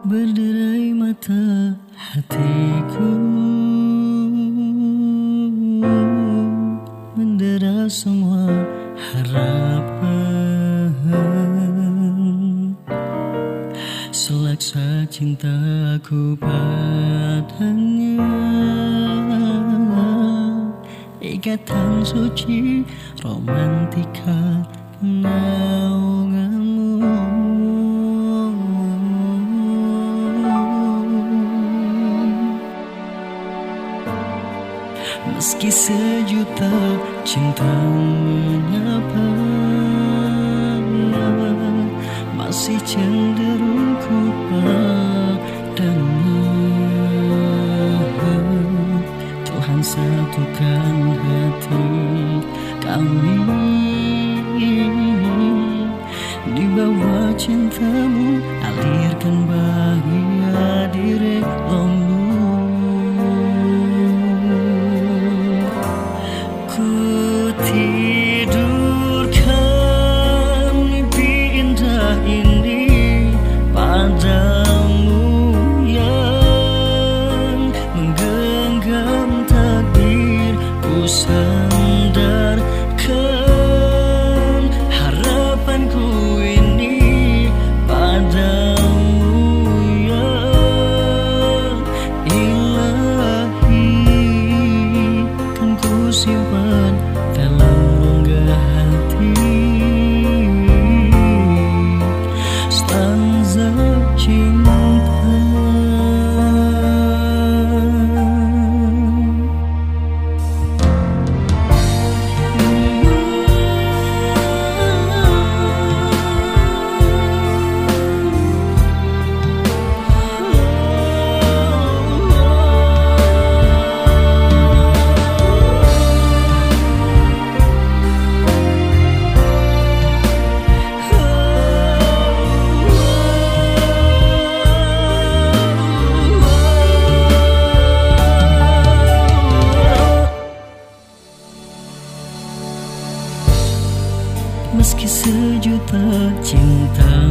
Berderai mata hatiku. Mendera semua harapan. Selaksa cintaku padanya. Ikatan suci romantika Meski sejuta cinta menyapa Masih cenderung ku padanya Tuhan satukan hati kami. Di bawah cintamu alirkan ku Meski sejuta cinta